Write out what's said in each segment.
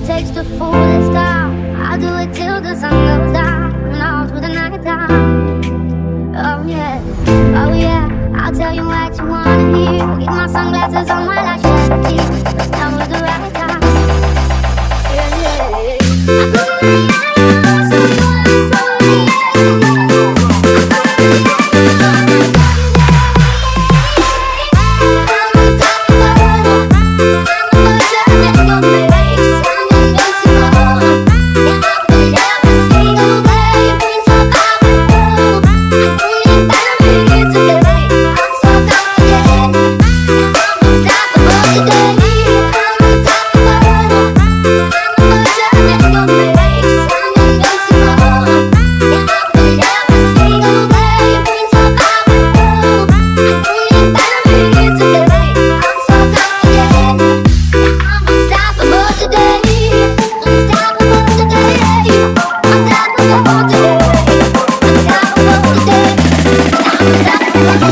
it takes to fool this town. I'll do it till the sun goes down and all through the night time. Oh yeah, oh yeah. I'll tell you what you wanna hear. Keep my sunglasses on while I shed a tear. Cause now is the right time. Yeah, yeah,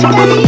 yeah.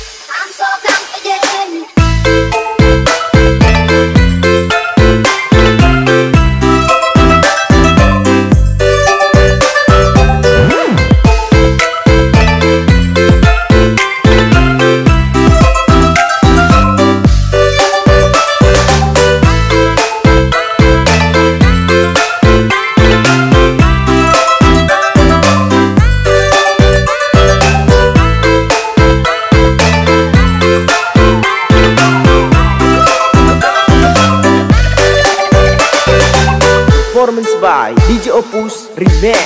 Remix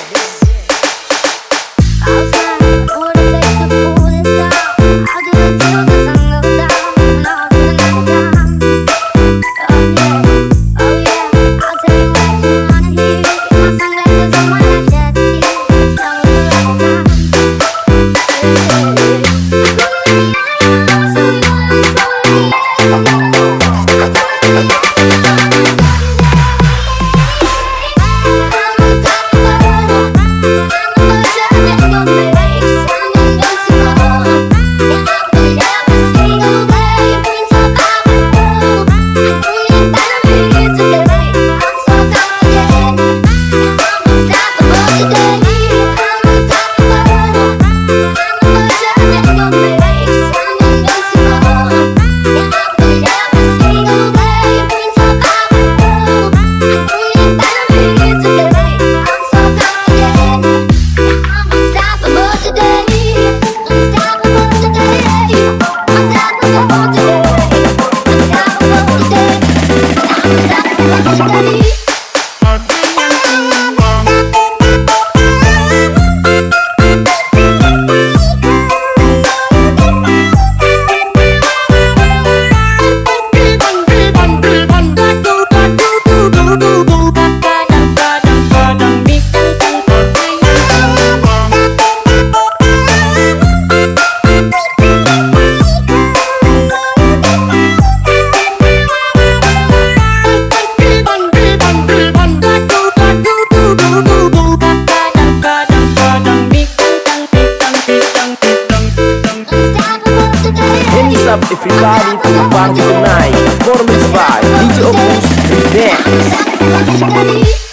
everybody to party tonight Performance by DJ Opus Remix